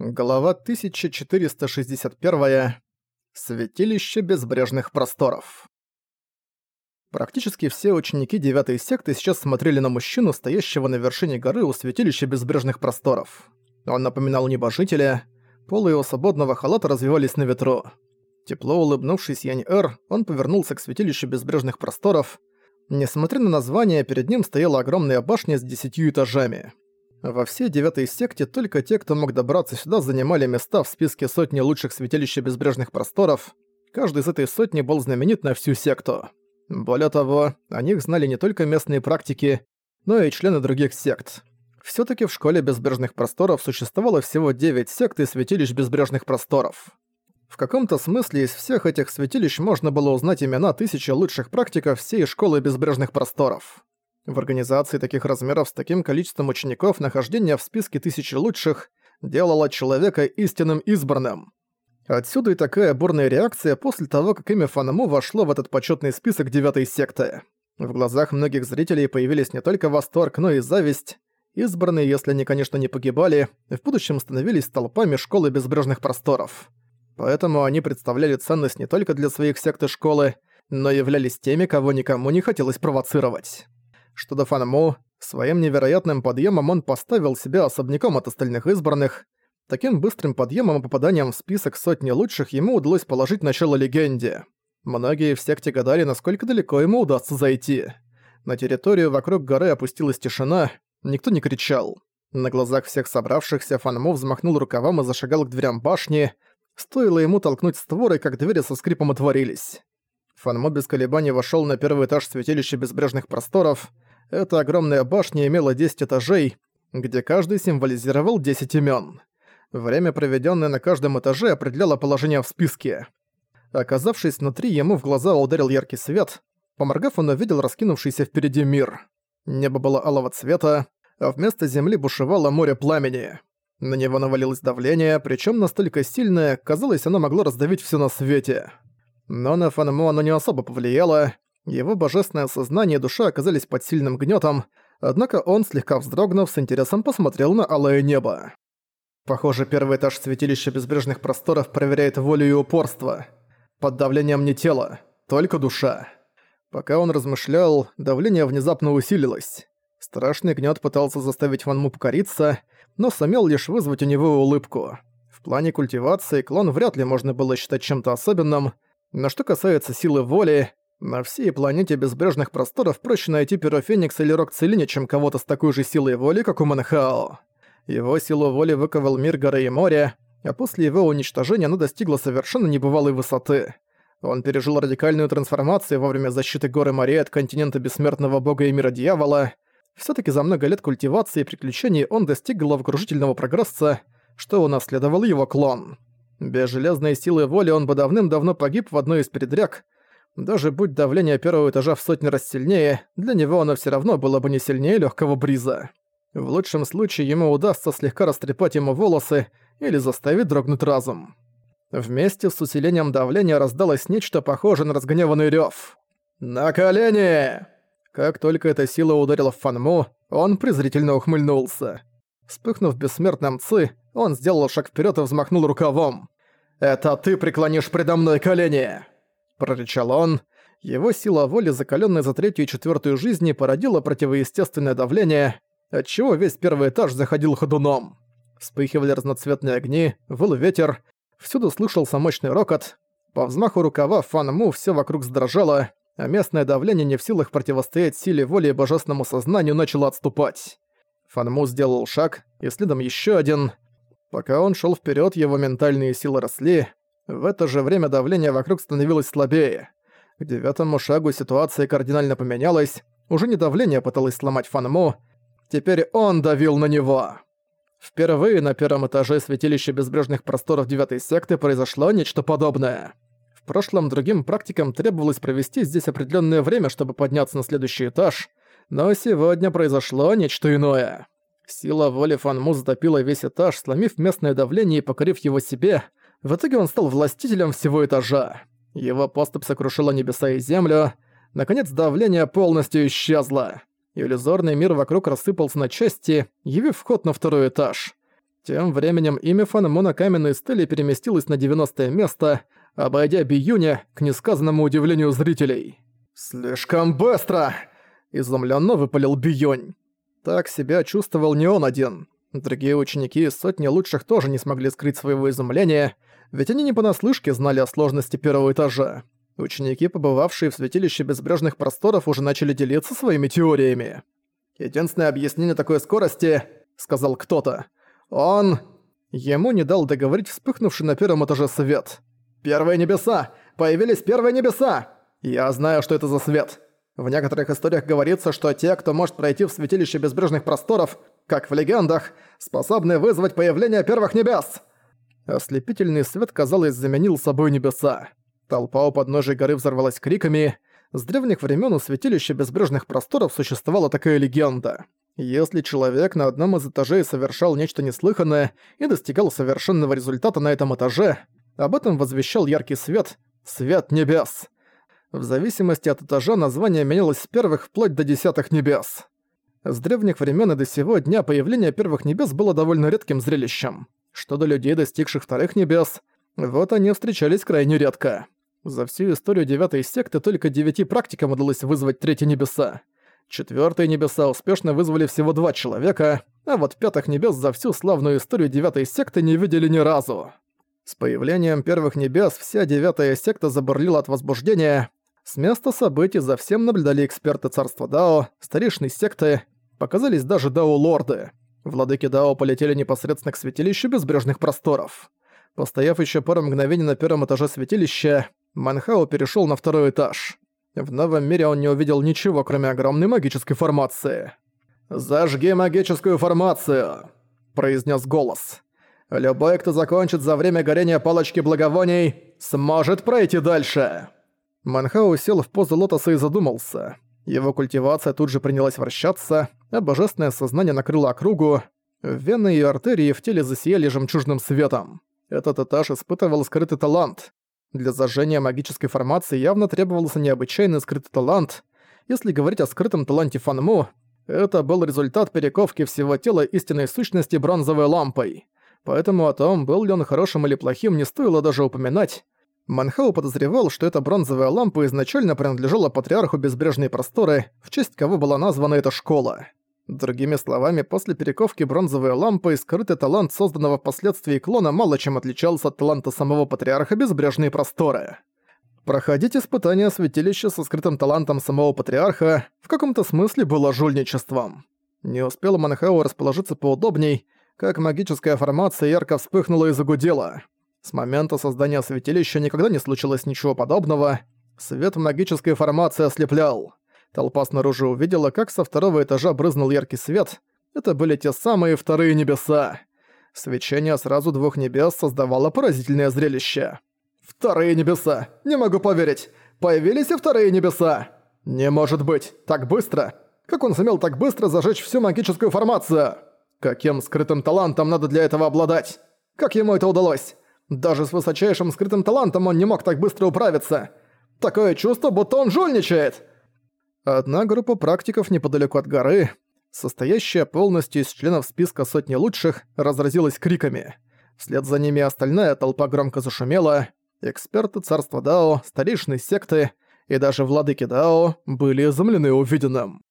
Глава 1461. Святилище безбрежных просторов. Практически все ученики девятой секты сейчас смотрели на мужчину, стоящего на вершине горы у святилища безбрежных просторов. Он напоминал небожителя, полы его свободного халата развивались на ветру. Тепло улыбнувшись Янь-Эр, он повернулся к святилищу безбрежных просторов. Несмотря на название, перед ним стояла огромная башня с десятью этажами. Во всей девятой секте только те, кто мог добраться сюда, занимали места в списке сотни лучших святилищ безбрежных просторов. Каждый из этой сотни был знаменит на всю секту. Более того, о них знали не только местные практики, но и члены других сект. все таки в школе безбрежных просторов существовало всего 9 сект и святилищ безбрежных просторов. В каком-то смысле из всех этих святилищ можно было узнать имена тысячи лучших практиков всей школы безбрежных просторов. В организации таких размеров с таким количеством учеников нахождение в списке тысячи лучших делало человека истинным избранным. Отсюда и такая бурная реакция после того, как имя Фанаму вошло в этот почетный список девятой секты. В глазах многих зрителей появились не только восторг, но и зависть. Избранные, если они, конечно, не погибали, в будущем становились столпами школы безбрежных просторов. Поэтому они представляли ценность не только для своих сект и школы, но являлись теми, кого никому не хотелось провоцировать что до Фанму, своим невероятным подъемом он поставил себя особняком от остальных избранных. Таким быстрым подъемом и попаданием в список сотни лучших ему удалось положить начало легенде. Многие в секте гадали, насколько далеко ему удастся зайти. На территорию вокруг горы опустилась тишина, никто не кричал. На глазах всех собравшихся Фанму взмахнул рукавом и зашагал к дверям башни. Стоило ему толкнуть створы, как двери со скрипом отворились. Фанмо без колебаний вошёл на первый этаж святилища безбрежных просторов — эта огромная башня имела 10 этажей, где каждый символизировал 10 имен. Время, проведенное на каждом этаже, определяло положение в списке. Оказавшись внутри, ему в глаза ударил яркий свет. Поморгав, он увидел раскинувшийся впереди мир. Небо было алого цвета, а вместо земли бушевало море пламени. На него навалилось давление, причем настолько сильное, казалось, оно могло раздавить все на свете. Но на Фанму оно не особо повлияло, его божественное сознание и душа оказались под сильным гнетом, однако он, слегка вздрогнув, с интересом посмотрел на алое небо. Похоже, первый этаж святилища безбрежных просторов проверяет волю и упорство. Под давлением не тело, только душа. Пока он размышлял, давление внезапно усилилось. Страшный гнет пытался заставить Ванму покориться, но сумел лишь вызвать у него улыбку. В плане культивации клон вряд ли можно было считать чем-то особенным, но что касается силы воли, на всей планете безбрежных просторов проще найти Перо Феникса или Рок Целине, чем кого-то с такой же силой воли, как у Манхао. Его силу воли выковал мир горы и моря, а после его уничтожения она достигла совершенно небывалой высоты. Он пережил радикальную трансформацию во время защиты горы морей от континента бессмертного бога и мира дьявола. все таки за много лет культивации и приключений он достиг головокружительного прогресса, что унаследовал его клон. Без железной силы воли он бы давным-давно погиб в одной из передряг, даже будь давление первого этажа в сотни раз сильнее, для него оно все равно было бы не сильнее легкого бриза. В лучшем случае ему удастся слегка растрепать ему волосы или заставить дрогнуть разум. Вместе с усилением давления раздалось нечто похожее на разгневанный рёв. «На колени!» Как только эта сила ударила в Фанму, он презрительно ухмыльнулся. Вспыхнув бессмертным ци, он сделал шаг вперед и взмахнул рукавом. «Это ты преклонишь предо мной колени!» Прорычал он. Его сила воли, закаленная за третью и четвертую жизни, породила противоестественное давление, отчего весь первый этаж заходил ходуном. Вспыхивали разноцветные огни, выл ветер, всюду слышался мощный рокот. По взмаху рукава Фан Му всё вокруг задрожало, а местное давление не в силах противостоять силе воли и божественному сознанию начало отступать. Фан Му сделал шаг, и следом ещё один. Пока он шёл вперёд, его ментальные силы росли, в это же время давление вокруг становилось слабее. К девятому шагу ситуация кардинально поменялась. Уже не давление пыталось сломать Фанму, теперь он давил на него. Впервые на первом этаже святилища безбрежных просторов девятой секты произошло нечто подобное. В прошлом другим практикам требовалось провести здесь определенное время, чтобы подняться на следующий этаж, но сегодня произошло нечто иное. Сила воли Фанму затопила весь этаж, сломив местное давление и покорив его себе – в итоге он стал властителем всего этажа. Его поступ сокрушила небеса и землю. Наконец давление полностью исчезло. Иллюзорный мир вокруг рассыпался на части, явив вход на второй этаж. Тем временем имя Фанму на каменной стеле переместилось на 90 место, обойдя Биюня к несказанному удивлению зрителей. «Слишком быстро!» – изумленно выпалил Биюнь. Так себя чувствовал не он один. Другие ученики из сотни лучших тоже не смогли скрыть своего изумления, ведь они не понаслышке знали о сложности первого этажа. Ученики, побывавшие в святилище безбрежных просторов, уже начали делиться своими теориями. «Единственное объяснение такой скорости», — сказал кто-то, — «он...» Ему не дал договорить вспыхнувший на первом этаже свет. «Первые небеса! Появились первые небеса! Я знаю, что это за свет. В некоторых историях говорится, что те, кто может пройти в святилище безбрежных просторов, как в легендах, способны вызвать появление первых небес!» Ослепительный свет, казалось, заменил собой небеса. Толпа у подножия горы взорвалась криками. С древних времен у святилища безбрежных просторов существовала такая легенда. Если человек на одном из этажей совершал нечто неслыханное и достигал совершенного результата на этом этаже, об этом возвещал яркий свет — свет небес. В зависимости от этажа название менялось с первых вплоть до десятых небес. С древних времен и до сего дня появление первых небес было довольно редким зрелищем. Что до людей, достигших вторых небес, вот они встречались крайне редко. За всю историю девятой секты только девяти практикам удалось вызвать третьи небеса. Четвертые небеса успешно вызвали всего два человека, а вот пятых небес за всю славную историю девятой секты не видели ни разу. С появлением первых небес вся девятая секта забурлила от возбуждения. С места событий за всем наблюдали эксперты царства Дао, старейшины секты, показались даже Дао-лорды. Владыки Дао полетели непосредственно к святилищу безбрежных просторов. Постояв еще пару мгновений на первом этаже святилища, Манхао перешел на второй этаж. В новом мире он не увидел ничего, кроме огромной магической формации. «Зажги магическую формацию!» – произнес голос. «Любой, кто закончит за время горения палочки благовоний, сможет пройти дальше!» Манхао сел в позу лотоса и задумался. Его культивация тут же принялась вращаться, а божественное сознание накрыло округу. Вены и артерии в теле засияли жемчужным светом. Этот этаж испытывал скрытый талант. Для зажжения магической формации явно требовался необычайный скрытый талант. Если говорить о скрытом таланте Фанму, это был результат перековки всего тела истинной сущности бронзовой лампой. Поэтому о том, был ли он хорошим или плохим, не стоило даже упоминать. Манхау подозревал, что эта бронзовая лампа изначально принадлежала патриарху Безбрежной Просторы, в честь кого была названа эта школа. Другими словами, после перековки бронзовой лампы скрытый талант созданного впоследствии клона мало чем отличался от таланта самого Патриарха Безбрежные Просторы. Проходить испытания святилища со скрытым талантом самого Патриарха в каком-то смысле было жульничеством. Не успел Манхау расположиться поудобней, как магическая формация ярко вспыхнула и загудела. С момента создания святилища никогда не случилось ничего подобного. Свет магической формации ослеплял. Толпа снаружи увидела, как со второго этажа брызнул яркий свет. Это были те самые вторые небеса. Свечение сразу двух небес создавало поразительное зрелище. «Вторые небеса! Не могу поверить! Появились и вторые небеса! Не может быть! Так быстро! Как он сумел так быстро зажечь всю магическую формацию? Каким скрытым талантом надо для этого обладать? Как ему это удалось? Даже с высочайшим скрытым талантом он не мог так быстро управиться! Такое чувство, будто он жульничает!» Одна группа практиков неподалеку от горы, состоящая полностью из членов списка сотни лучших, разразилась криками. Вслед за ними остальная толпа громко зашумела. Эксперты царства Дао, старейшины секты и даже владыки Дао были изумлены увиденным.